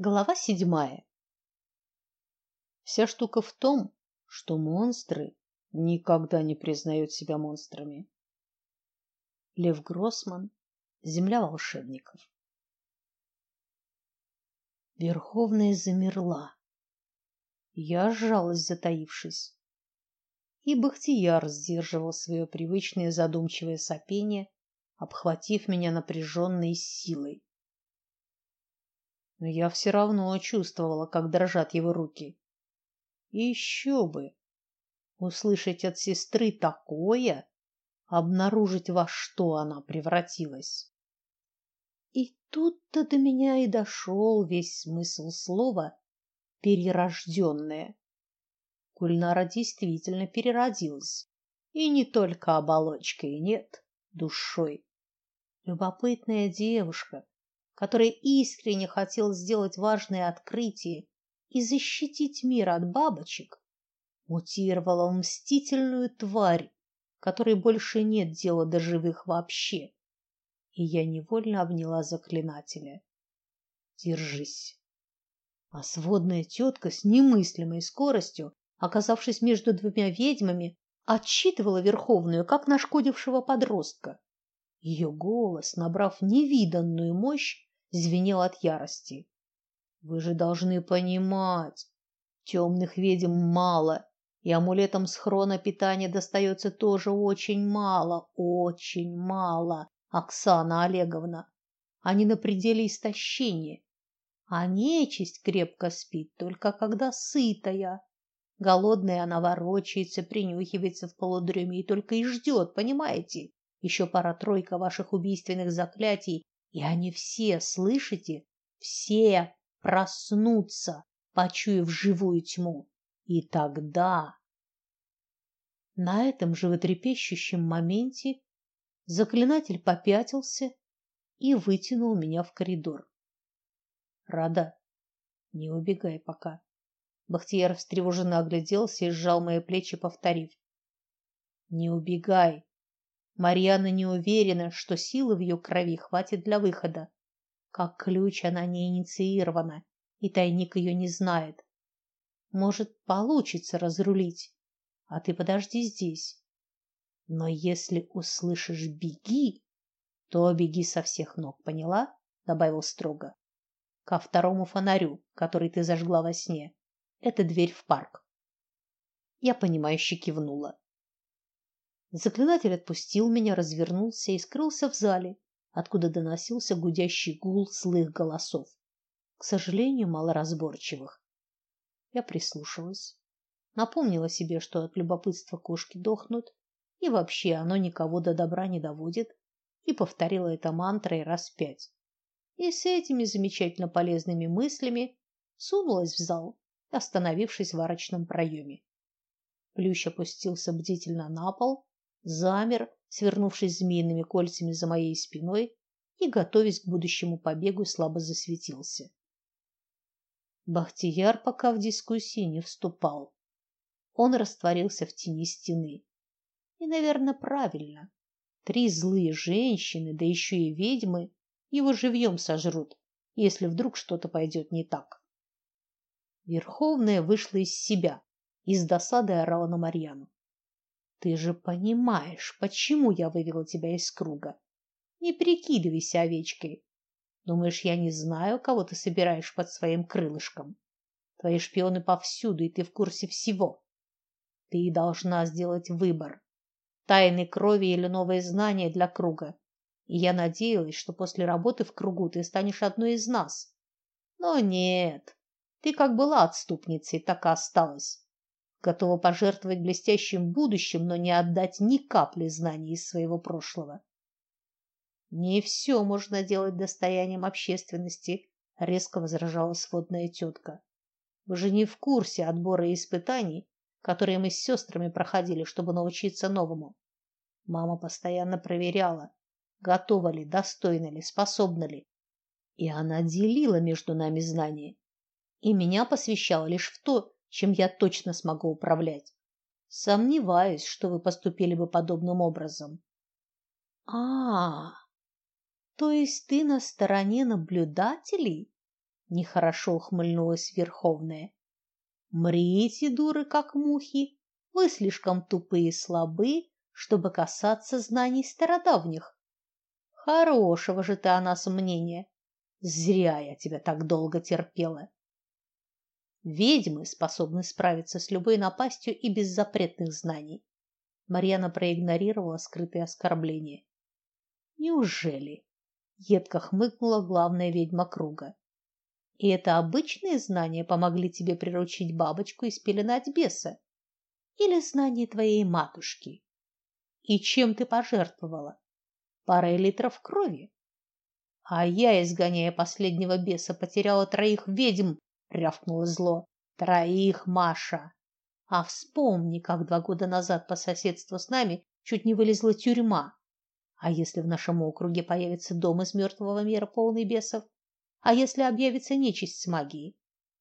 Глава седьмая. Вся штука в том, что монстры никогда не признают себя монстрами. Лев Гроссман. Земля волшебников. Верховная замерла. Я сжалась, затаившись. И Бахтияр сдерживал свое привычное задумчивое сопение, обхватив меня напряженной силой но я все равно чувствовала, как дрожат его руки. И еще бы услышать от сестры такое, обнаружить во что она превратилась. И тут-то до меня и дошел весь смысл слова перерожденная. Кульнара действительно переродилась, и не только оболочкой, нет, душой. Любопытная девушка, который искренне хотел сделать важное открытие и защитить мир от бабочек, мутировала в мстительную тварь, которой больше нет дела до живых вообще. И я невольно обняла заклинателя. Держись. А сводная тетка с немыслимой скоростью, оказавшись между двумя ведьмами, отчитывала Верховную, как нашкодившего подростка. Ее голос, набрав невиданную мощь, звенел от ярости. Вы же должны понимать, темных ведьм мало, и амулетам схрона питания достается тоже очень мало, очень мало, Оксана Олеговна. Они на пределе истощения. А нечисть крепко спит только когда сытая. Голодная она ворочается, принюхивается в полудреме и только и ждет, понимаете? Еще пара-тройка ваших убийственных заклятий, и они все, слышите, все проснутся, почуяв живую тьму. И тогда на этом животрепещущем моменте заклинатель попятился и вытянул меня в коридор. Рада, не убегай пока. Бахтияр встревоженно огляделся и сжал мои плечи, повторив: "Не убегай. Марьяна не уверена, что силы в ее крови хватит для выхода. Как ключ она не инициирована, и тайник ее не знает. Может, получится разрулить. А ты подожди здесь. Но если услышишь беги, то беги со всех ног, поняла? добавил строго. Ко второму фонарю, который ты зажгла во сне. Это дверь в парк. Я понимающе кивнула. Заклинатель отпустил меня, развернулся и скрылся в зале, откуда доносился гудящий гул злых голосов, к сожалению, малоразборчивых. Я прислушалась, напомнила себе, что от любопытства кошки дохнут, и вообще оно никого до добра не доводит, и повторила это мантрой раз пять. И с этими замечательно полезными мыслями сунулась в зал, остановившись в арочном проеме. Плющ опустился бдительно на пол, замер, свернувшись змеиными кольцами за моей спиной и готовясь к будущему побегу, слабо засветился. Бахтияр пока в дискуссии не вступал. Он растворился в тени стены. И, наверное, правильно. Три злые женщины, да еще и ведьмы, его живьем сожрут, если вдруг что-то пойдет не так. Верховная вышла из себя и с досадой орала на Марьяну. Ты же понимаешь, почему я вывела тебя из круга. Не прикидывайся овечкой. Думаешь, я не знаю, кого ты собираешь под своим крылышком? Твои шпионы повсюду, и ты в курсе всего. Ты должна сделать выбор: тайны крови или новые знания для круга. И я надеялась, что после работы в кругу ты станешь одной из нас. Но нет. Ты как была отступницей, так и осталась готова пожертвовать блестящим будущим, но не отдать ни капли знаний из своего прошлого. Не все можно делать достоянием общественности, резко возражала сводная тетка. Вы же не в курсе отбора и испытаний, которые мы с сестрами проходили, чтобы научиться новому. Мама постоянно проверяла, готова ли, достойна ли, способна ли. И она делила между нами знания. И меня посвящала лишь в то, чем я точно смогу управлять. Сомневаюсь, что вы поступили бы подобным образом. А, то есть ты на стороне наблюдателей? Нехорошо ухмыльнулась Верховная. Мрите, дуры, как мухи. Вы слишком тупые и слабы, чтобы касаться знаний стародавних. Хорошего же ты о нас мнения. Зря я тебя так долго терпела. Ведьмы способны справиться с любой напастью и без запретных знаний. Марьяна проигнорировала скрытые оскорбления. Неужели? Едко хмыкнула главная ведьма круга. И это обычные знания помогли тебе приручить бабочку и спеленать беса? Или знания твоей матушки? И чем ты пожертвовала? Парой литров крови? А я, изгоняя последнего беса, потеряла троих ведьм, рявкнуло зло. Троих, Маша. А вспомни, как два года назад по соседству с нами чуть не вылезла тюрьма. А если в нашем округе появится дом из мертвого мира полный бесов? А если объявится нечисть с магией?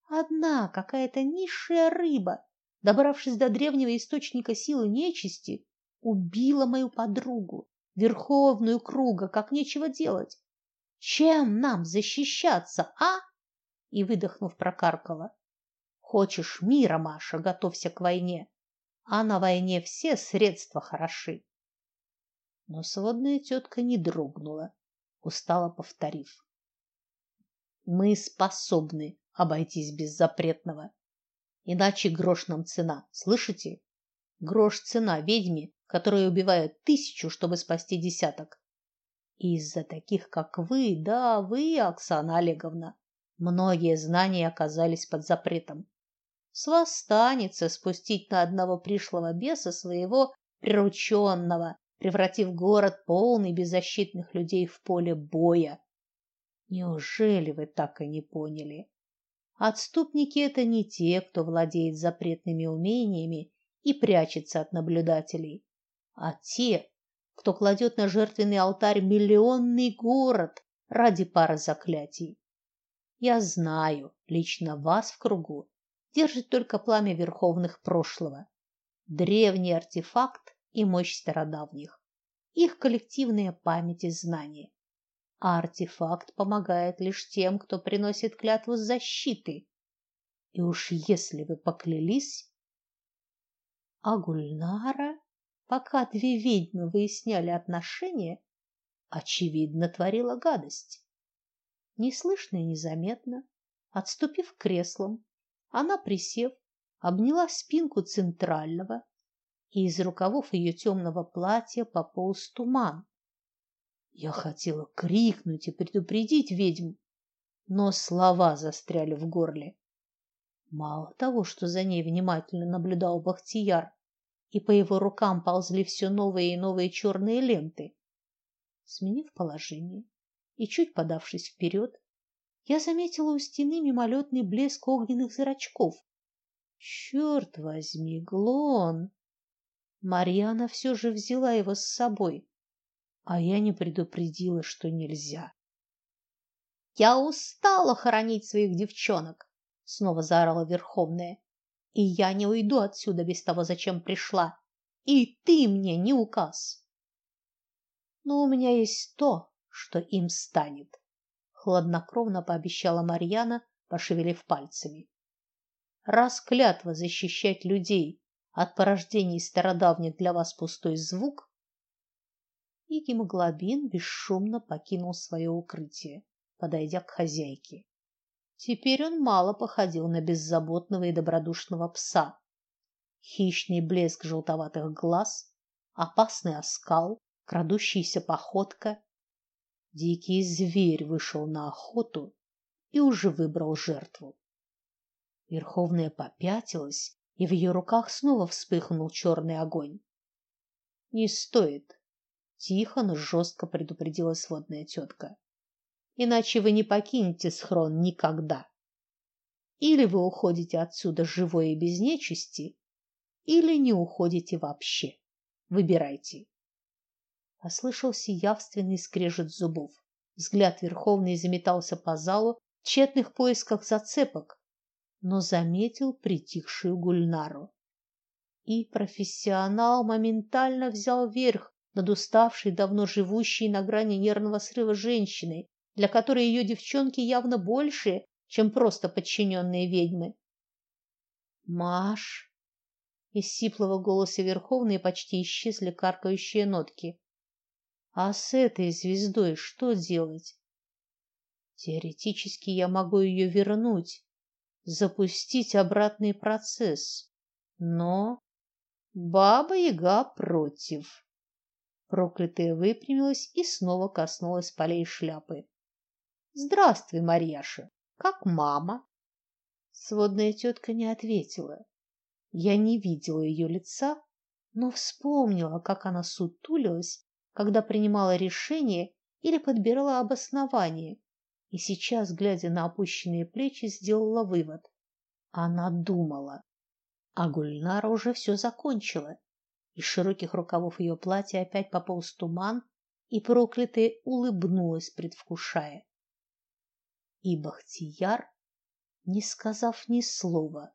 Одна какая-то низшая рыба, добравшись до древнего источника силы нечисти, убила мою подругу, верховную круга, как нечего делать. Чем нам защищаться, а? И выдохнув, прокаркала: Хочешь мира, Маша, готовься к войне. А на войне все средства хороши. Но сводная тетка не дрогнула, устало повторив: Мы способны обойтись без запретного. Иначе грош нам цена, слышите? Грош цена ведьме, которая убивает тысячу, чтобы спасти десяток. Из-за таких, как вы, да, вы, Оксана Олеговна, многие знания оказались под запретом с вас станется спустить на одного пришлого беса своего прирученного, превратив город полный беззащитных людей в поле боя. Неужели вы так и не поняли? Отступники это не те, кто владеет запретными умениями и прячется от наблюдателей, а те, кто кладет на жертвенный алтарь миллионный город ради пары заклятий. Я знаю лично вас в кругу держит только пламя верховных прошлого, древний артефакт и мощь стародавних, их коллективная память и знания. А артефакт помогает лишь тем, кто приносит клятву защиты. И уж если вы поклялись, а Гульнара, пока две ведьмы выясняли отношения, очевидно творила гадость. Неслышно и незаметно, отступив к креслам, она, присев, обняла спинку центрального, и из рукавов ее темного платья пополз туман. Я хотела крикнуть и предупредить ведьм, но слова застряли в горле. Мало того, что за ней внимательно наблюдал Бахтияр, и по его рукам ползли все новые и новые черные ленты. Сменив положение и чуть подавшись вперед, я заметила у стены мимолетный блеск огненных зрачков. Черт возьми, Глон! Марьяна все же взяла его с собой, а я не предупредила, что нельзя. Я устала хоронить своих девчонок, снова заорала Верховная. И я не уйду отсюда без того, зачем пришла. И ты мне не указ. Но у меня есть то, что им станет хладнокровно пообещала Марьяна, пошевелив пальцами. Раз клятва защищать людей от порождений стародавних для вас пустой звук, и гемоглобин бесшумно покинул свое укрытие, подойдя к хозяйке. Теперь он мало походил на беззаботного и добродушного пса. Хищный блеск желтоватых глаз, опасный оскал, крадущаяся походка Дикий зверь вышел на охоту и уже выбрал жертву. Верховная попятилась, и в ее руках снова вспыхнул черный огонь. Не стоит, тихо, но жестко предупредила сводная тетка. Иначе вы не покинете схрон никогда. Или вы уходите отсюда живой и без нечисти, или не уходите вообще. Выбирайте. Послышался явственный скрежет зубов. Взгляд Верховный заметался по залу в тщетных поисках зацепок, но заметил притихшую Гульнару. И профессионал моментально взял верх над уставшей, давно живущей на грани нервного срыва женщиной, для которой ее девчонки явно больше, чем просто подчиненные ведьмы. Маш, из сиплого голоса Верховной почти исчезли каркающие нотки. А с этой звездой что делать? Теоретически я могу ее вернуть, запустить обратный процесс. Но Баба-Яга против. Проклятая выпрямилась и снова коснулась полей шляпы. Здравствуй, Марьяша. Как мама? Сводная тетка не ответила. Я не видела ее лица, но вспомнила, как она сутулилась, когда принимала решение или подбирала обоснование, и сейчас, глядя на опущенные плечи, сделала вывод: она думала. А Гульнара уже все закончила. Из широких рукавов ее платья опять пополз туман, и проклятая улыбнулась, предвкушая. И Бахтияр, не сказав ни слова,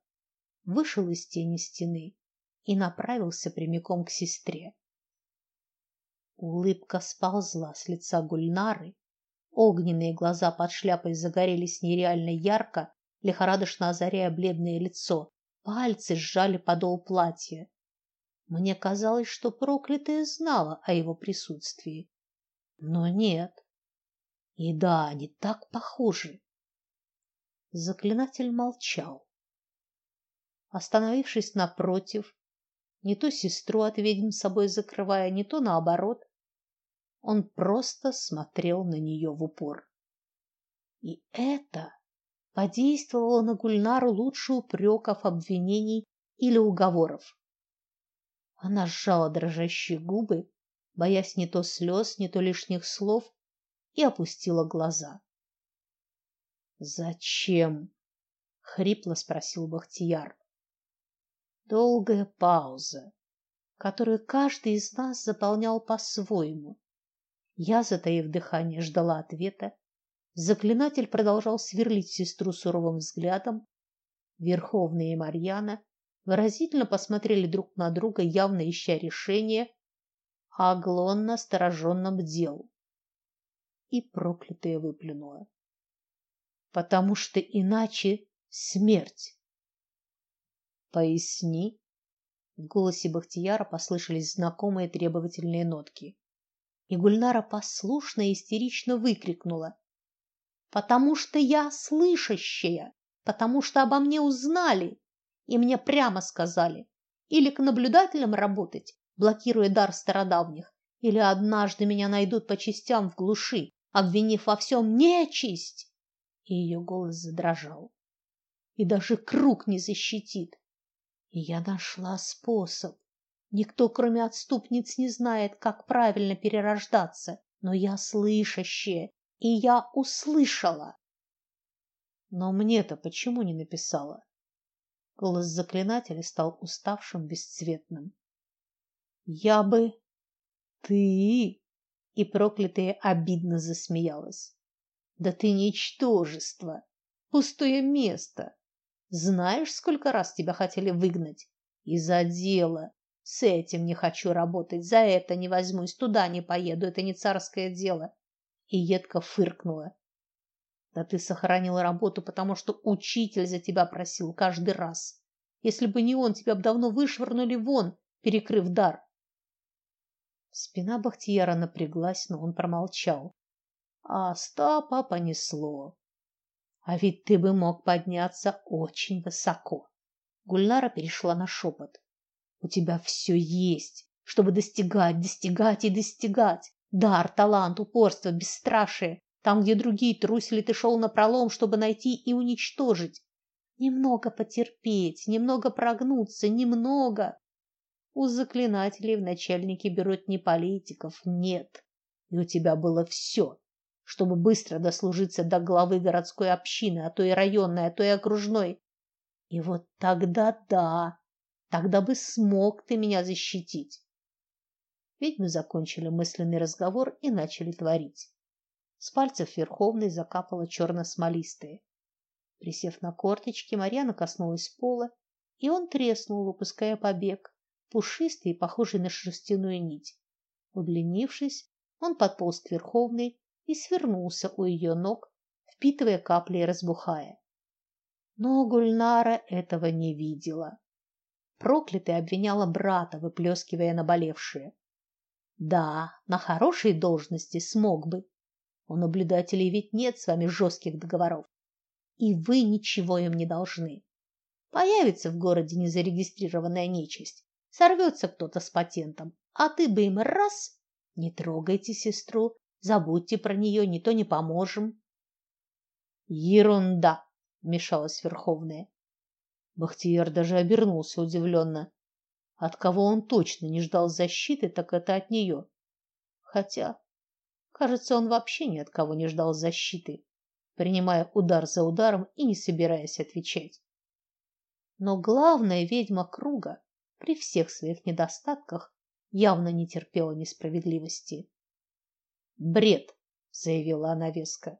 вышел из тени стены и направился прямиком к сестре. Улыбка сползла с лица Гульнары, огненные глаза под шляпой загорелись нереально ярко, лихорадочно озаряя бледное лицо. Пальцы сжали подол платья. Мне казалось, что проклятая знала о его присутствии. Но нет. И да, они так похожи. Заклинатель молчал. Остановившись напротив, не то сестру от ведьм собой закрывая, не то наоборот, он просто смотрел на нее в упор. И это подействовало на Гульнару лучше упреков, обвинений или уговоров. Она сжала дрожащие губы, боясь не то слез, не то лишних слов, и опустила глаза. Зачем? хрипло спросил Бахтияр. Долгая пауза, которую каждый из нас заполнял по-своему. Я, затаив дыхание, ждала ответа. Заклинатель продолжал сверлить сестру суровым взглядом. Верховная и Марьяна выразительно посмотрели друг на друга, явно ища решения, а Аглон настороженно бдел. И проклятая выплюнула. Потому что иначе смерть. Поясни. В голосе Бахтияра послышались знакомые требовательные нотки. И Гульнара послушно и истерично выкрикнула: "Потому что я слышащая, потому что обо мне узнали и мне прямо сказали: или к наблюдателям работать, блокируя дар стародавних, или однажды меня найдут по частям в глуши, обвинив во всем нечисть". И ее голос задрожал. И даже круг не защитит. И я нашла способ. Никто, кроме отступниц, не знает, как правильно перерождаться, но я слышащая, и я услышала. Но мне-то почему не написала? Голос заклинателя стал уставшим, бесцветным. Я бы ты и проклятая обидно засмеялась. Да ты ничтожество, пустое место. Знаешь, сколько раз тебя хотели выгнать из-за дела? С этим не хочу работать, за это не возьмусь, туда не поеду, это не царское дело. И едко фыркнула. Да ты сохранила работу, потому что учитель за тебя просил каждый раз. Если бы не он, тебя бы давно вышвырнули вон, перекрыв дар. Спина Бахтияра напряглась, но он промолчал. А Остапа понесло. А ведь ты бы мог подняться очень высоко. Гульнара перешла на шепот. У тебя все есть, чтобы достигать, достигать и достигать. Дар, талант, упорство, бесстрашие. Там, где другие трусили, ты шел напролом, чтобы найти и уничтожить. Немного потерпеть, немного прогнуться, немного. У заклинателей в начальники берут не политиков, нет. И у тебя было все чтобы быстро дослужиться до главы городской общины, а то и районной, а то и окружной. И вот тогда да, тогда бы смог ты меня защитить. Ведь мы закончили мысленный разговор и начали творить. С пальцев Верховной закапало черно-смолистое. Присев на корточки, Марьяна коснулась пола, и он треснул, выпуская побег, пушистый и похожий на шерстяную нить. Удлинившись, он подполз к Верховной и свернулся у ее ног, впитывая капли и разбухая. Но Гульнара этого не видела. Проклятый обвиняла брата, выплескивая наболевшее. Да, на хорошей должности смог бы. У наблюдателей ведь нет с вами жестких договоров. И вы ничего им не должны. Появится в городе незарегистрированная нечисть, сорвется кто-то с патентом, а ты бы им раз не трогайте сестру, забудьте про нее, не то не поможем. Ерунда, вмешалась Верховная. Бахтияр даже обернулся удивленно. От кого он точно не ждал защиты, так это от нее. Хотя, кажется, он вообще ни от кого не ждал защиты, принимая удар за ударом и не собираясь отвечать. Но главная ведьма круга при всех своих недостатках явно не терпела несправедливости. Бред, заявила она веско.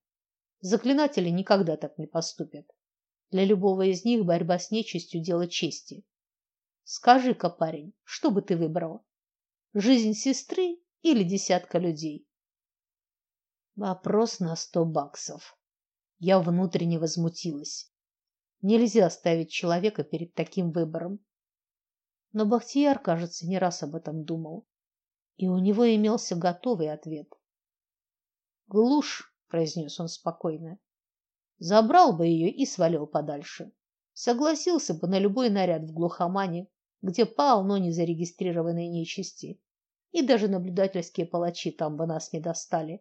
Заклинатели никогда так не поступят. Для любого из них борьба с нечистью дело чести. Скажи-ка, парень, что бы ты выбрал? Жизнь сестры или десятка людей? Вопрос на сто баксов. Я внутренне возмутилась. Нельзя ставить человека перед таким выбором. Но Бахтияр, кажется, не раз об этом думал, и у него имелся готовый ответ. "Глушь", произнес он спокойно. "Забрал бы ее и свалил подальше. Согласился бы на любой наряд в глухомане, где полно незарегистрированной нечисти, и даже наблюдательские палачи там бы нас не достали.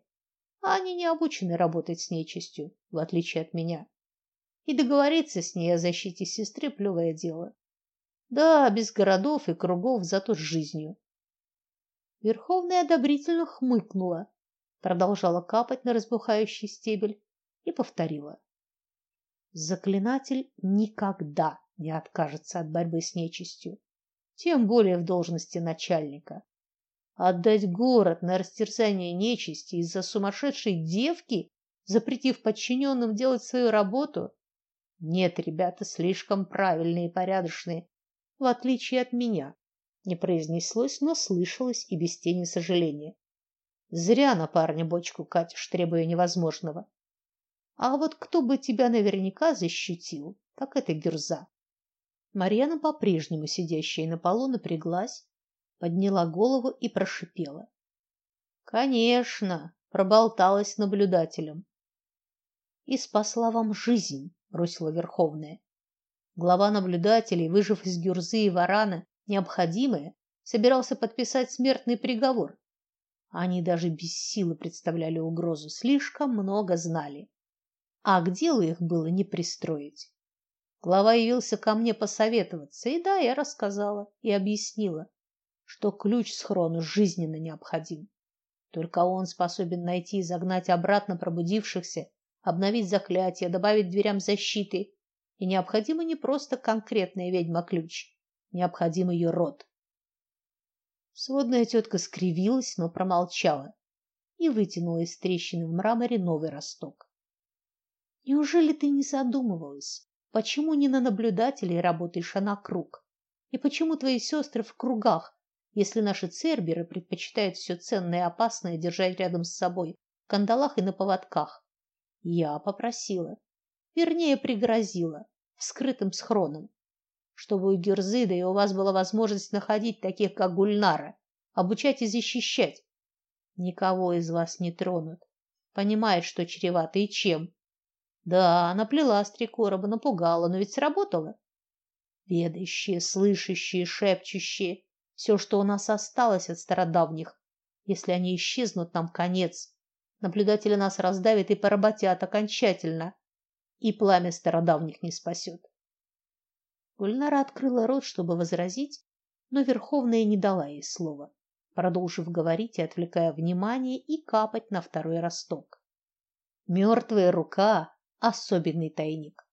А они не обучены работать с нечистью, в отличие от меня и договориться с ней о защите сестры плевое дело. Да, без городов и кругов, зато с жизнью. Верховная одобрительно хмыкнула, продолжала капать на разбухающий стебель и повторила: Заклинатель никогда не откажется от борьбы с нечистью, тем более в должности начальника. Отдать город на растерзание нечисти из-за сумасшедшей девки, запретив подчиненным делать свою работу, нет, ребята слишком правильные и порядочные, в отличие от меня. Не произнеслось, но слышалось и без тени сожаления. Зря на парня бочку катишь, требуя невозможного. А вот кто бы тебя наверняка защитил, так это Гюрза. Марьяна, по-прежнему сидящая на полу, напряглась, подняла голову и прошипела: "Конечно, проболталась наблюдателем. И спасла вам жизнь бросила Верховная. Глава наблюдателей, выжив из Гюрзы и Варана необходимое, собирался подписать смертный приговор. Они даже без силы представляли угрозу, слишком много знали. А к делу их было не пристроить. Глава явился ко мне посоветоваться, и да, я рассказала и объяснила, что ключ схрону жизненно необходим. Только он способен найти и загнать обратно пробудившихся обновить заклятие, добавить дверям защиты. И необходимо не просто конкретная ведьма-ключ, необходим ее род. Сводная тетка скривилась, но промолчала и вытянула из трещины в мраморе новый росток. Неужели ты не задумывалась, почему не на наблюдателей работаешь, а на круг? И почему твои сестры в кругах, если наши церберы предпочитают все ценное и опасное держать рядом с собой, в кандалах и на поводках? Я попросила, вернее, пригрозила вскрытым схроном, чтобы у Герзы да и у вас была возможность находить таких, как Гульнара, обучать и защищать. Никого из вас не тронут. Понимает, что чревато и чем. Да, наплела с три короба, напугала, но ведь сработало. Ведающие, слышащие, шепчущие, все, что у нас осталось от стародавних. Если они исчезнут, нам конец. Наблюдатели нас раздавят и поработят окончательно, и пламя стародавних не спасет. Гульнара открыла рот, чтобы возразить, но Верховная не дала ей слова, продолжив говорить и отвлекая внимание и капать на второй росток. Мертвая рука особенный тайник.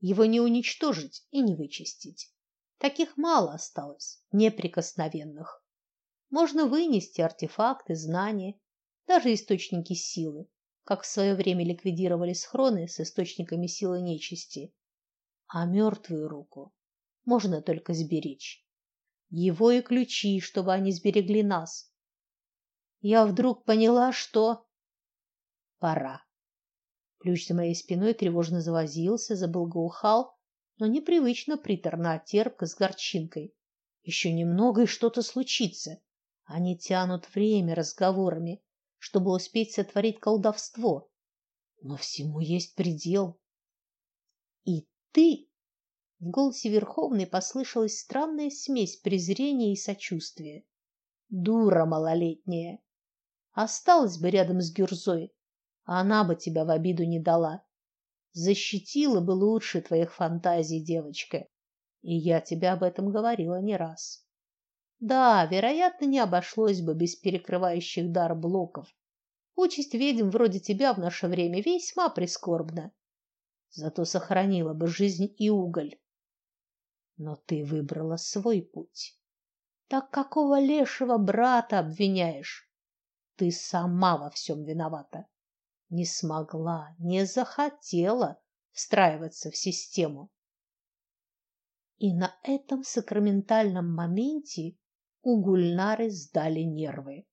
Его не уничтожить и не вычистить. Таких мало осталось, неприкосновенных. Можно вынести артефакты, знания, даже источники силы, как в свое время ликвидировали схроны с источниками силы нечисти. А мертвую руку можно только сберечь. Его и ключи, чтобы они сберегли нас. Я вдруг поняла, что пора. Плющ за моей спиной тревожно завозился, забылгоухал, но непривычно приторно, а терпко с горчинкой. Еще немного и что-то случится. Они тянут время разговорами, чтобы успеть сотворить колдовство. Но всему есть предел. И ты в голосе Верховной послышалась странная смесь презрения и сочувствия. Дура малолетняя. Осталась бы рядом с Гюрзой, а она бы тебя в обиду не дала. Защитила бы лучше твоих фантазий, девочка. И я тебе об этом говорила не раз. Да, вероятно, не обошлось бы без перекрывающих дар блоков. Участь ведьм вроде тебя в наше время весьма прискорбна. Зато сохранила бы жизнь и уголь. Но ты выбрала свой путь. Так какого лешего брата обвиняешь? Ты сама во всем виновата. Не смогла, не захотела встраиваться в систему. И на этом сакраментальном моменте у Гульнары сдали нервы.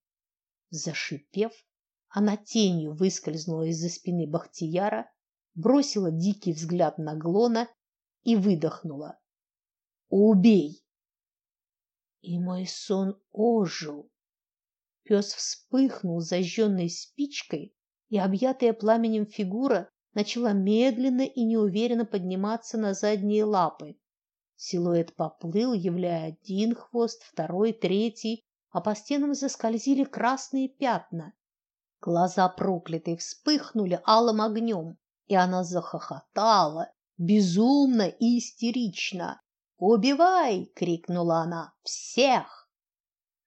Зашипев, она тенью выскользнула из-за спины Бахтияра, бросила дикий взгляд на Глона и выдохнула: Убей! И мой сон ожил. Пес вспыхнул зажженной спичкой, и объятая пламенем фигура начала медленно и неуверенно подниматься на задние лапы. Силуэт поплыл, являя один хвост, второй, третий, а по стенам заскользили красные пятна. Глаза проклятой вспыхнули алым огнем, и она захохотала, безумно и истерично. «Убивай!» — крикнула она. «Всех!»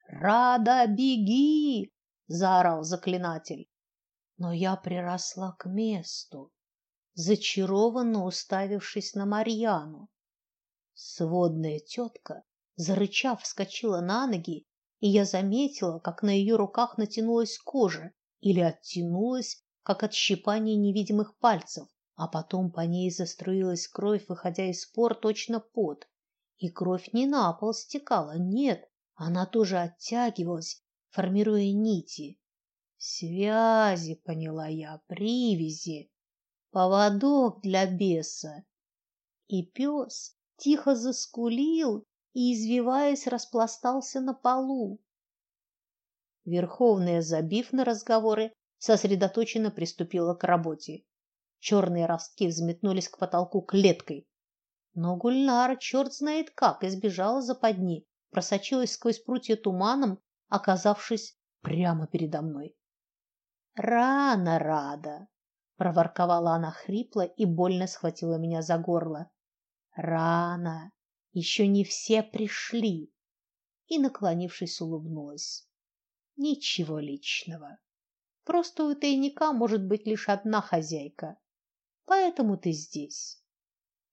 «Рада, беги!» — заорал заклинатель. Но я приросла к месту, зачарованно уставившись на Марьяну. Сводная тетка, зарычав, вскочила на ноги, и я заметила, как на ее руках натянулась кожа или оттянулась, как от щипания невидимых пальцев, а потом по ней заструилась кровь, выходя из пор точно пот. И кровь не на пол стекала, нет, она тоже оттягивалась, формируя нити. Связи, поняла я, привязи, поводок для беса. И пес тихо заскулил и, извиваясь, распластался на полу. Верховная, забив на разговоры, сосредоточенно приступила к работе. Черные ростки взметнулись к потолку клеткой. Но Гульнара, черт знает как, избежала западни, просочилась сквозь прутья туманом, оказавшись прямо передо мной. Рано, рада, проворковала она хрипло и больно схватила меня за горло. Рано, еще не все пришли. И наклонившись, улыбнулась. Ничего личного. Просто у тайника может быть лишь одна хозяйка. Поэтому ты здесь.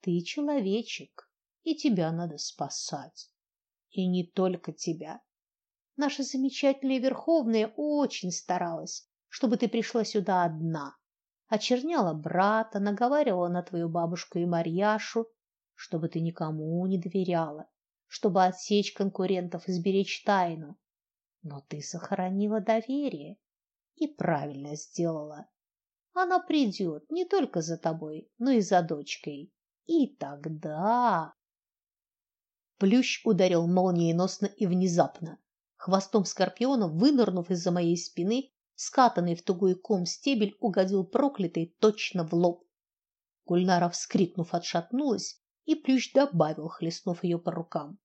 Ты человечек, и тебя надо спасать. И не только тебя. Наша замечательная Верховная очень старалась, чтобы ты пришла сюда одна. Очерняла брата, наговаривала на твою бабушку и Марьяшу, чтобы ты никому не доверяла, чтобы отсечь конкурентов и сберечь тайну. Но ты сохранила доверие и правильно сделала. Она придет не только за тобой, но и за дочкой. И тогда Плющ ударил молниеносно и внезапно. Хвостом скорпиона, вынырнув из-за моей спины, скатанный в тугой ком стебель угодил проклятой точно в лоб. Гульнара, вскрикнув, отшатнулась, и Плющ добавил, хлестнув ее по рукам.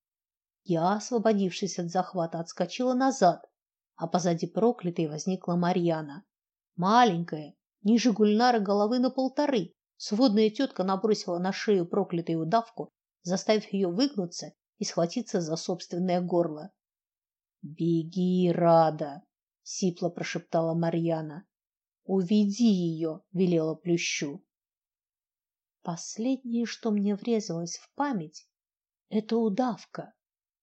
Я, освободившись от захвата, отскочила назад, а позади проклятой возникла Марьяна, маленькая, ниже Гульнары головы на полторы, Сводная тетка набросила на шею проклятую удавку, заставив ее выгнуться и схватиться за собственное горло. "Беги, Рада", сипло прошептала Марьяна. "Уведи ее", велела Плющу. Последнее, что мне врезалось в память, это удавка,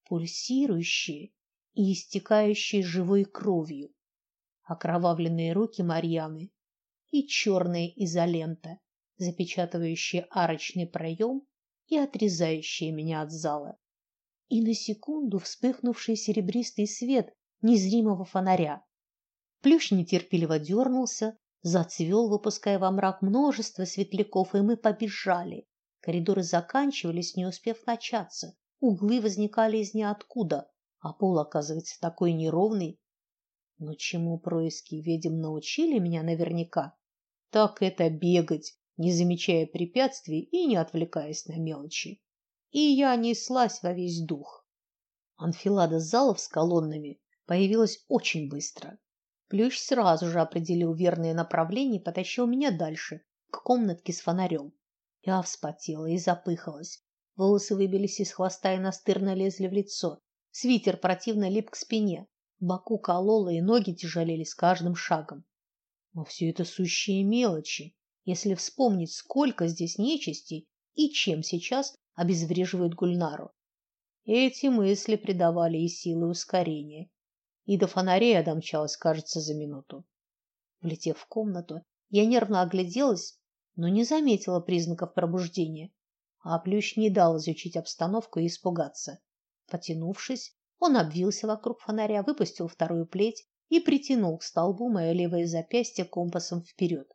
пульсирующая и истекающая живой кровью, окровавленные руки Марьяны и черная изолента, запечатывающие арочный проем и отрезающие меня от зала. И на секунду вспыхнувший серебристый свет незримого фонаря. Плющ нетерпеливо дернулся, зацвел, выпуская во мрак множество светляков, и мы побежали. Коридоры заканчивались, не успев начаться. Углы возникали из ниоткуда, а пол, оказывается, такой неровный. Но чему происки ведьм научили меня наверняка, так это бегать, не замечая препятствий и не отвлекаясь на мелочи. И я неслась во весь дух. Анфилада залов с колоннами появилась очень быстро. Плющ сразу же определил верное направление и потащил меня дальше, к комнатке с фонарем. Я вспотела и запыхалась. Волосы выбились из хвоста и настырно лезли в лицо. Свитер противно лип к спине. В боку кололо, и ноги тяжелели с каждым шагом. Но все это сущие мелочи, если вспомнить, сколько здесь нечисти и чем сейчас обезвреживают Гульнару. Эти мысли придавали ей силы ускорения, и до фонарей домчалась, кажется, за минуту. Влетев в комнату, я нервно огляделась, но не заметила признаков пробуждения, а Плющ не дал изучить обстановку и испугаться. Потянувшись, он обвился вокруг фонаря, выпустил вторую плеть и притянул к столбу мое левое запястье компасом вперед.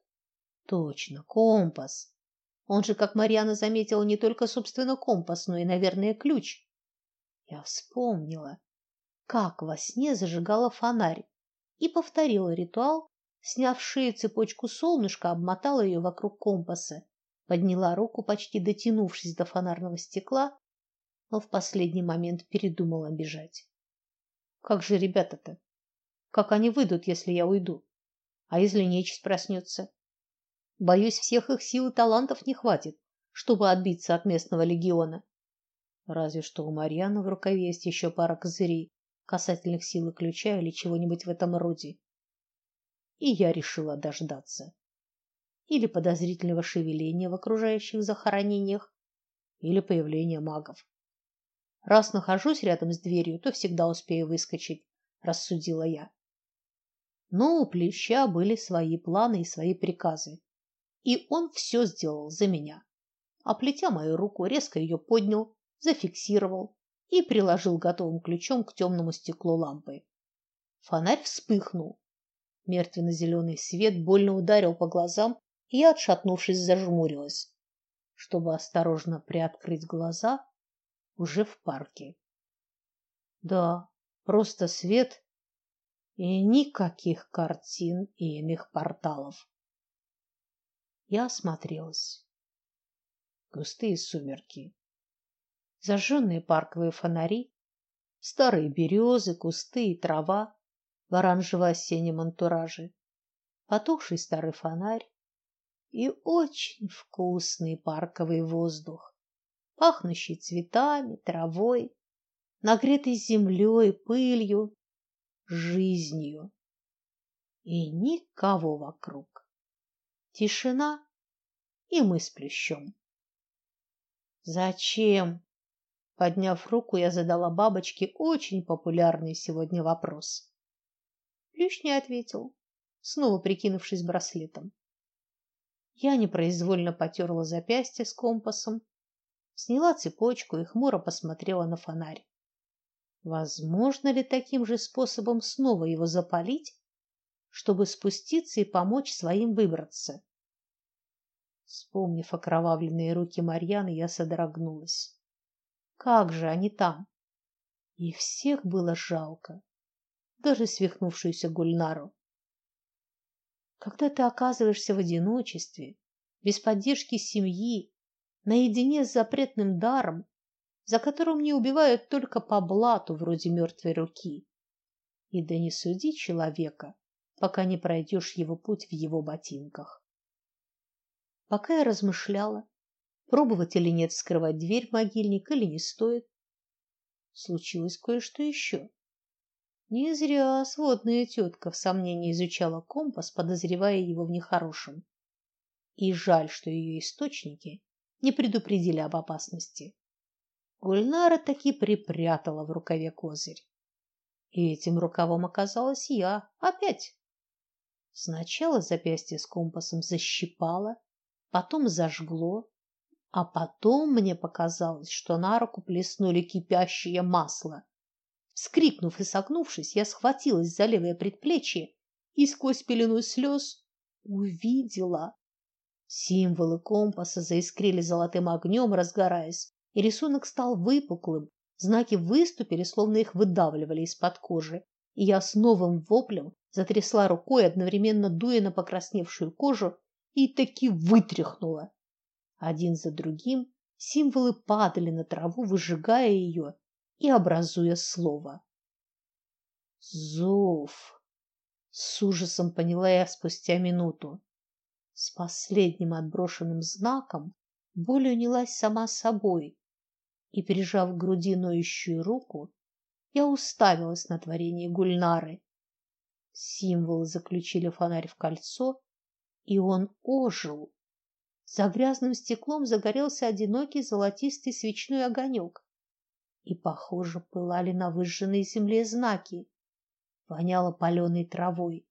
Точно, компас. Он же, как Марьяна заметила, не только собственно компас, но и, наверное, ключ. Я вспомнила, как во сне зажигала фонарь и повторила ритуал, сняв с шеи цепочку солнышка, обмотала ее вокруг компаса, подняла руку, почти дотянувшись до фонарного стекла, но в последний момент передумала бежать. Как же ребята-то? Как они выйдут, если я уйду? А если нечисть проснется? Боюсь, всех их сил и талантов не хватит, чтобы отбиться от местного легиона. Разве что у Марьяны в рукаве есть еще пара козырей касательных силы ключа или чего-нибудь в этом роде. И я решила дождаться. Или подозрительного шевеления в окружающих захоронениях, или появления магов. Раз нахожусь рядом с дверью, то всегда успею выскочить, рассудила я. Но у Плеща были свои планы и свои приказы, и он все сделал за меня. Оплетя мою руку, резко ее поднял, зафиксировал и приложил готовым ключом к темному стеклу лампы. Фонарь вспыхнул. Мертвенно-зеленый свет больно ударил по глазам, и я, отшатнувшись, зажмурилась, чтобы осторожно приоткрыть глаза уже в парке. Да, просто свет и никаких картин и иных порталов. Я осмотрелась. Густые сумерки зажженные парковые фонари, старые березы, кусты и трава в оранжево-осеннем антураже, потухший старый фонарь и очень вкусный парковый воздух, пахнущий цветами, травой, нагретой землей, пылью, жизнью. И никого вокруг. Тишина, и мы с плющом. Зачем? Подняв руку, я задала бабочке очень популярный сегодня вопрос. Плющ не ответил, снова прикинувшись браслетом. Я непроизвольно потерла запястье с компасом, сняла цепочку и хмуро посмотрела на фонарь. Возможно ли таким же способом снова его запалить, чтобы спуститься и помочь своим выбраться? Вспомнив окровавленные руки Марьяны, я содрогнулась. Как же они там? И всех было жалко, даже свихнувшуюся Гульнару. Когда ты оказываешься в одиночестве, без поддержки семьи, наедине с запретным даром, за которым не убивают только по блату вроде мертвой руки. И да не суди человека, пока не пройдешь его путь в его ботинках. Пока я размышляла, Пробовать или нет вскрывать дверь в могильник или не стоит? Случилось кое-что еще. Не зря сводная тетка в сомнении изучала компас, подозревая его в нехорошем. И жаль, что ее источники не предупредили об опасности. Гульнара таки припрятала в рукаве козырь. И этим рукавом оказалась я опять. Сначала запястье с компасом защипало, потом зажгло, а потом мне показалось, что на руку плеснули кипящее масло. Вскрикнув и согнувшись, я схватилась за левое предплечье и сквозь пелену слез увидела. Символы компаса заискрили золотым огнем, разгораясь, и рисунок стал выпуклым. Знаки выступили, словно их выдавливали из-под кожи, и я с новым воплем затрясла рукой, одновременно дуя на покрасневшую кожу, и таки вытряхнула. Один за другим символы падали на траву, выжигая ее и образуя слово. Зов. С ужасом поняла я спустя минуту. С последним отброшенным знаком боль унялась сама собой, и, прижав к груди ноющую руку, я уставилась на творение Гульнары. Символы заключили фонарь в кольцо, и он ожил. За грязным стеклом загорелся одинокий золотистый свечной огонек, и, похоже, пылали на выжженной земле знаки. Воняло паленой травой,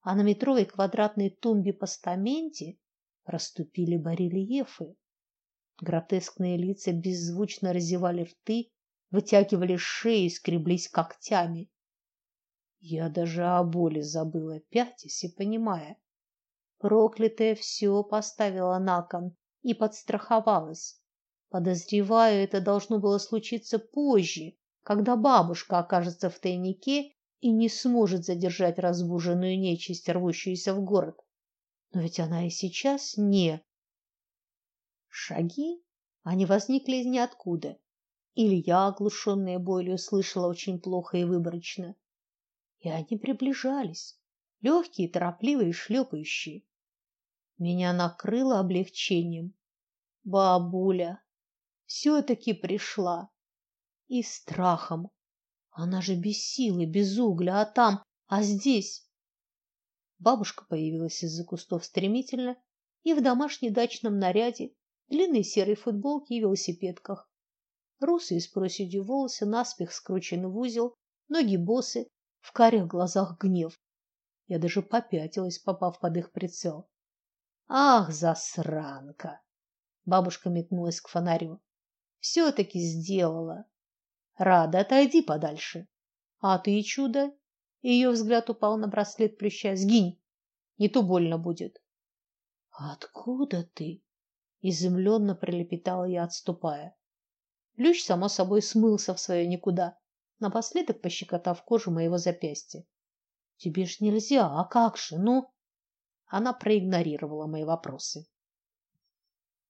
а на метровой квадратной тумбе-постаменте проступили барельефы. Гротескные лица беззвучно разевали рты, вытягивали шеи, скреблись когтями. Я даже о боли забыла, пятясь и понимая. Проклятая все поставила на кон и подстраховалась. Подозреваю, это должно было случиться позже, когда бабушка окажется в тайнике и не сможет задержать разбуженную нечисть, рвущуюся в город. Но ведь она и сейчас не. Шаги, они возникли из ниоткуда. Или я, оглушенная болью, слышала очень плохо и выборочно. И они приближались, легкие, торопливые, шлепающие. Меня накрыло облегчением. Бабуля все-таки пришла. И страхом. Она же без силы, без угля, а там, а здесь... Бабушка появилась из-за кустов стремительно и в домашнем дачном наряде, длинной серой футболке и велосипедках. Русые с проседью волосы наспех скручены в узел, ноги босы, в карих глазах гнев. Я даже попятилась, попав под их прицел. Ах, засранка! Бабушка метнулась к фонарю. все таки сделала. Рада, отойди подальше. А ты чудо? Ее взгляд упал на браслет плюща. Сгинь. Не то больно будет. Откуда ты? изумленно пролепетала я, отступая. Плющ само собой смылся в свое никуда, напоследок пощекотав кожу моего запястья. Тебе ж нельзя, а как же? Ну, она проигнорировала мои вопросы.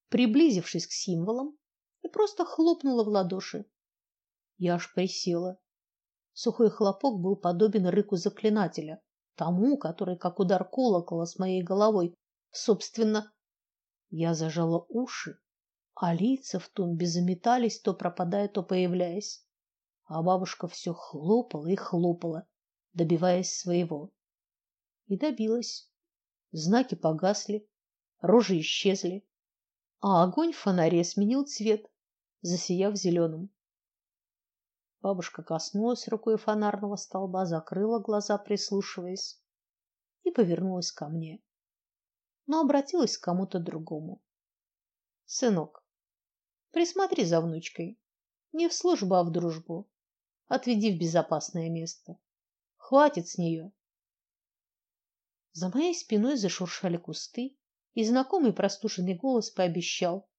Приблизившись к символам, и просто хлопнула в ладоши. Я аж присела. Сухой хлопок был подобен рыку заклинателя, тому, который как удар колокола с моей головой. Собственно, я зажала уши, а лица в тумбе заметались, то пропадая, то появляясь. А бабушка все хлопала и хлопала, добиваясь своего. И добилась. Знаки погасли, рожи исчезли, а огонь в фонаре сменил цвет, засияв зеленым. Бабушка коснулась рукой фонарного столба, закрыла глаза, прислушиваясь, и повернулась ко мне. Но обратилась к кому-то другому. Сынок, присмотри за внучкой. Не в службу, а в дружбу. Отведи в безопасное место. Хватит с нее. За моей спиной зашуршали кусты, и знакомый простуженный голос пообещал: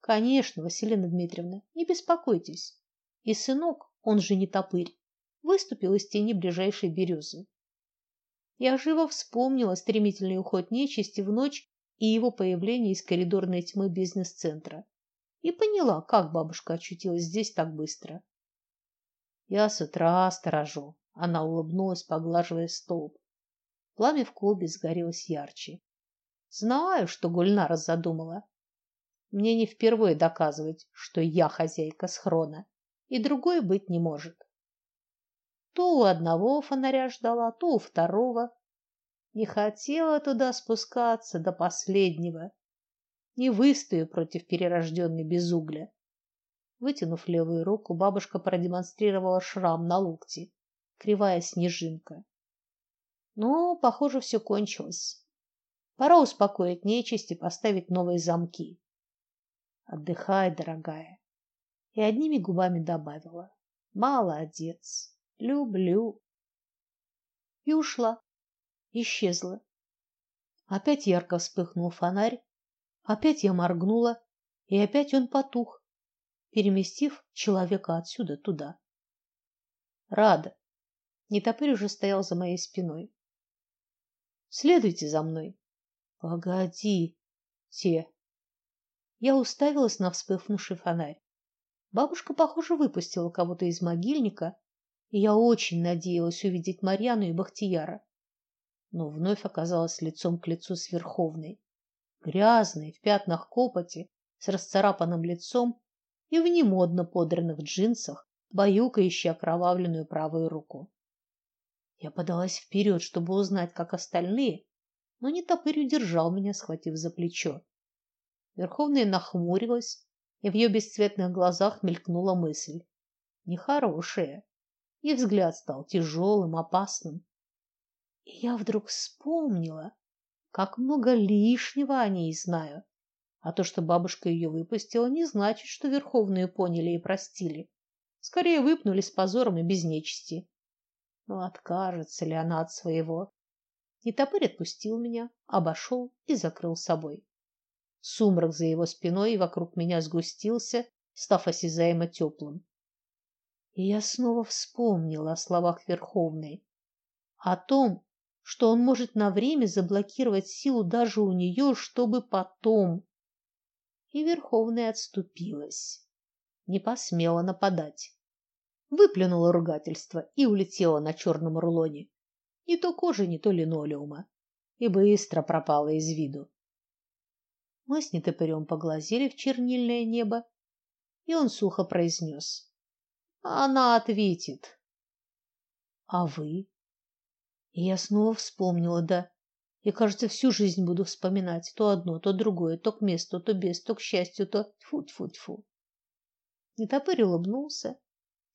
"Конечно, Василина Дмитриевна, не беспокойтесь". И сынок, он же не топырь, выступил из тени ближайшей березы. Я живо вспомнила стремительный уход нечисти в ночь и его появление из коридорной тьмы бизнес-центра и поняла, как бабушка очутилась здесь так быстро. Я с утра сторожу. Она улыбнулась, поглаживая столб. Пламя в клубе сгорелось ярче. Знаю, что Гульнара задумала. Мне не впервые доказывать, что я хозяйка схрона, и другой быть не может. То у одного фонаря ждала, то у второго. Не хотела туда спускаться до последнего. Не выстою против перерожденной без угля. Вытянув левую руку, бабушка продемонстрировала шрам на локте, кривая снежинка. Но, похоже, все кончилось. Пора успокоить нечисть и поставить новые замки. Отдыхай, дорогая. И одними губами добавила: молодец, люблю. И ушла, исчезла. Опять ярко вспыхнул фонарь, опять я моргнула, и опять он потух, переместив человека отсюда туда. Рада. Нетопырь уже стоял за моей спиной. Следуйте за мной. Погоди, те. Я уставилась на вспыхнувший фонарь. Бабушка, похоже, выпустила кого-то из могильника, и я очень надеялась увидеть Марьяну и Бахтияра. Но вновь оказалась лицом к лицу с Верховной, грязной, в пятнах копоти, с расцарапанным лицом и в немодно подранных джинсах, баюкающей окровавленную правую руку. Я подалась вперед, чтобы узнать, как остальные, но не топырь удержал меня, схватив за плечо. Верховная нахмурилась, и в ее бесцветных глазах мелькнула мысль: нехорошая. И взгляд стал тяжелым, опасным. И я вдруг вспомнила, как много лишнего о ней знаю. А то, что бабушка ее выпустила, не значит, что верховную поняли и простили. Скорее выпнули с позором и без нечисти. Но откажется ли она от своего? Нетопырь отпустил меня, обошел и закрыл собой. Сумрак за его спиной и вокруг меня сгустился, став осязаемо теплым. И я снова вспомнила о словах Верховной, о том, что он может на время заблокировать силу даже у нее, чтобы потом. И Верховная отступилась, не посмела нападать. Выплюнула ругательство и улетела на черном рулоне. Не то кожи, не то линолеума, и быстро пропала из виду. Мы с нетопырем поглазели в чернильное небо, и он сухо произнес. Она ответит. А вы? И я снова вспомнила, да. Я, кажется, всю жизнь буду вспоминать то одно, то другое, то к месту, то без, то к счастью, то тьфу-тьфу-тьфу. Нетопырь улыбнулся,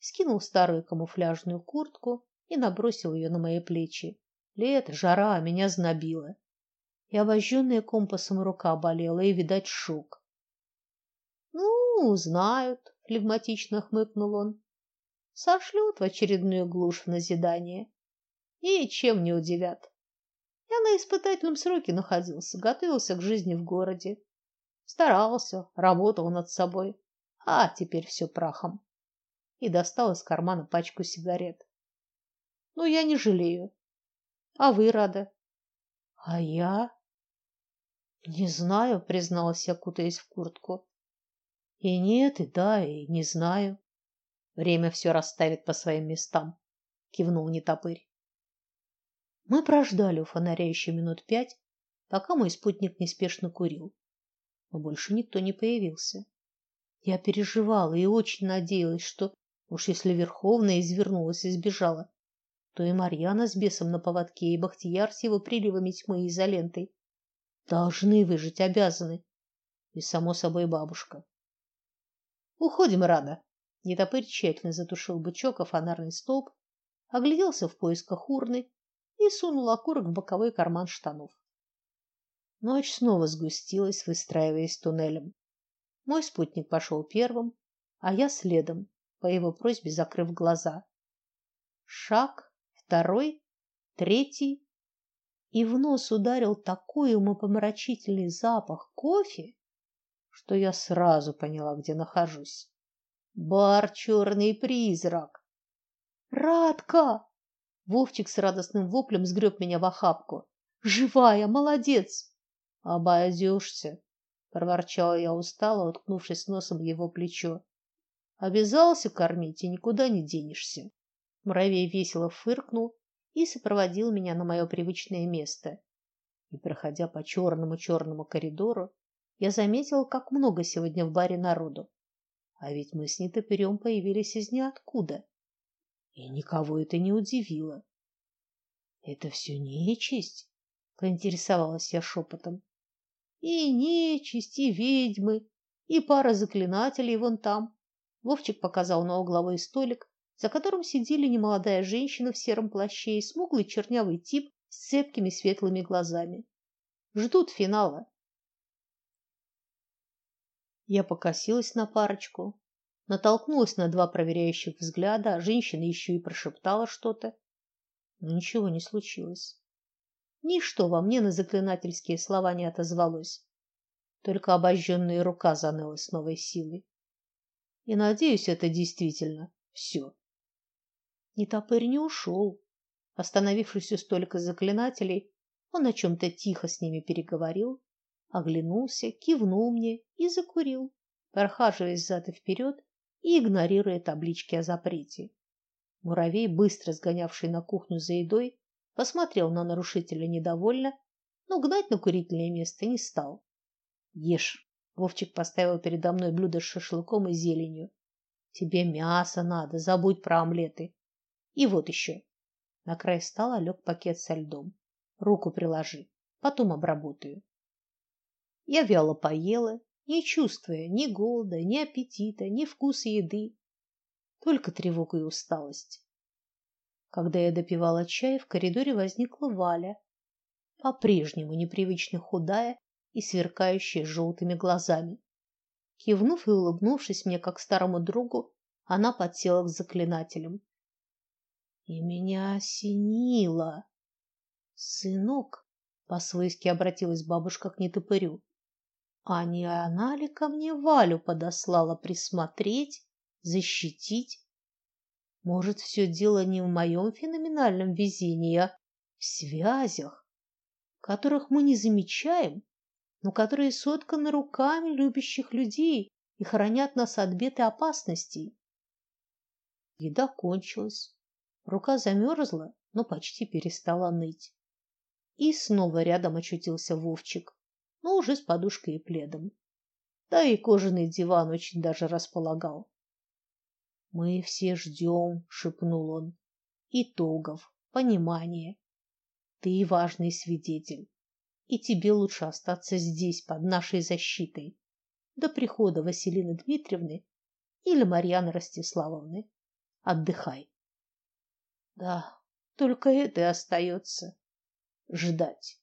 скинул старую камуфляжную куртку и набросил ее на мои плечи. Лето, жара, меня знобило и обожженная компасом рука болела, и, видать, шок. Ну, знают, флегматично хмыкнул он. Сошлют в очередную глушь в назидание. И чем не удивят. Я на испытательном сроке находился, готовился к жизни в городе. Старался, работал над собой. А теперь все прахом. И достал из кармана пачку сигарет. Ну, я не жалею. А вы рада? А я не знаю, призналась я, кутаясь в куртку. И нет, и да, и не знаю. Время все расставит по своим местам, кивнул нетопырь. Мы прождали у фонаря еще минут пять, пока мой спутник неспешно курил. Но больше никто не появился. Я переживала и очень надеялась, что уж если Верховная извернулась и сбежала, то и Марьяна с бесом на поводке, и Бахтияр с его приливами тьмы и изолентой должны выжить, обязаны. И само собой бабушка. Уходим, Рада. Нетопырь тщательно затушил бычок о фонарный столб, огляделся в поисках урны и сунул окурок в боковой карман штанов. Ночь снова сгустилась, выстраиваясь туннелем. Мой спутник пошел первым, а я следом, по его просьбе закрыв глаза. Шаг, второй, третий, и в нос ударил такой умопомрачительный запах кофе, что я сразу поняла, где нахожусь. Бар «Черный призрак». Радка! Вовчик с радостным воплем сгреб меня в охапку. Живая, молодец. Обойдешься, проворчала я устало, уткнувшись носом в его плечо. Обязался кормить и никуда не денешься. Муравей весело фыркнул и сопроводил меня на мое привычное место. И проходя по черному-черному коридору, я заметил, как много сегодня в баре народу. А ведь мы с нетопырем появились из ниоткуда. И никого это не удивило. Это все нечисть, поинтересовалась я шепотом. И нечисть, и ведьмы, и пара заклинателей вон там. Вовчик показал на угловой столик, за которым сидели немолодая женщина в сером плаще и смуглый чернявый тип с цепкими светлыми глазами. Ждут финала. Я покосилась на парочку, натолкнулась на два проверяющих взгляда, а женщина еще и прошептала что-то. Но ничего не случилось. Ничто во мне на заклинательские слова не отозвалось. Только обожженная рука заныла с новой силой. И надеюсь, это действительно все. Нетопырь не ушел. Остановившись у столика заклинателей, он о чем то тихо с ними переговорил, оглянулся, кивнул мне и закурил, прохаживаясь взад и вперед и игнорируя таблички о запрете. Муравей, быстро сгонявший на кухню за едой, посмотрел на нарушителя недовольно, но гнать на курительное место не стал. Ешь. Вовчик поставил передо мной блюдо с шашлыком и зеленью. Тебе мясо надо, забудь про омлеты. И вот еще. На край стола лег пакет со льдом. Руку приложи, потом обработаю. Я вяло поела, не чувствуя ни голода, ни аппетита, ни вкуса еды, только тревогу и усталость. Когда я допивала чай, в коридоре возникла Валя, по-прежнему непривычно худая и сверкающая желтыми глазами. Кивнув и улыбнувшись мне как старому другу, она подсела к заклинателям. И меня осенило. Сынок, по-свойски обратилась бабушка к нетопырю. А не она ли ко мне Валю подослала присмотреть, защитить? Может, все дело не в моем феноменальном везении, а в связях, которых мы не замечаем, но которые сотканы руками любящих людей и хранят нас от бед и опасностей. Еда кончилась. Рука замерзла, но почти перестала ныть. И снова рядом очутился Вовчик, но уже с подушкой и пледом. Да и кожаный диван очень даже располагал. Мы все ждем, шепнул он. Итогов, понимания. Ты важный свидетель, и тебе лучше остаться здесь под нашей защитой до прихода Василины Дмитриевны или Марьяны Ростиславовны. Отдыхай. Да, только это и остается ждать.